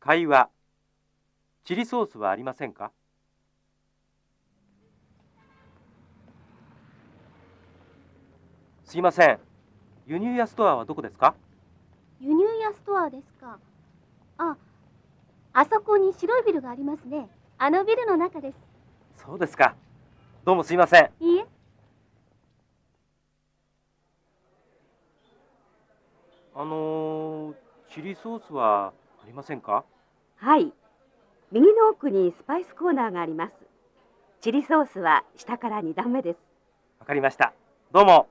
会話。チリソースはありませんか？すいません。輸入屋ストアはどこですか？輸入屋ストアですか。あ、あそこに白いビルがありますね。あのビルの中です。そうですか。どうもすいません。いいえ、あのー、チリソースはありませんか？はい。右の奥にスパイスコーナーがあります。チリソースは下から2段目です。わかりましたどうも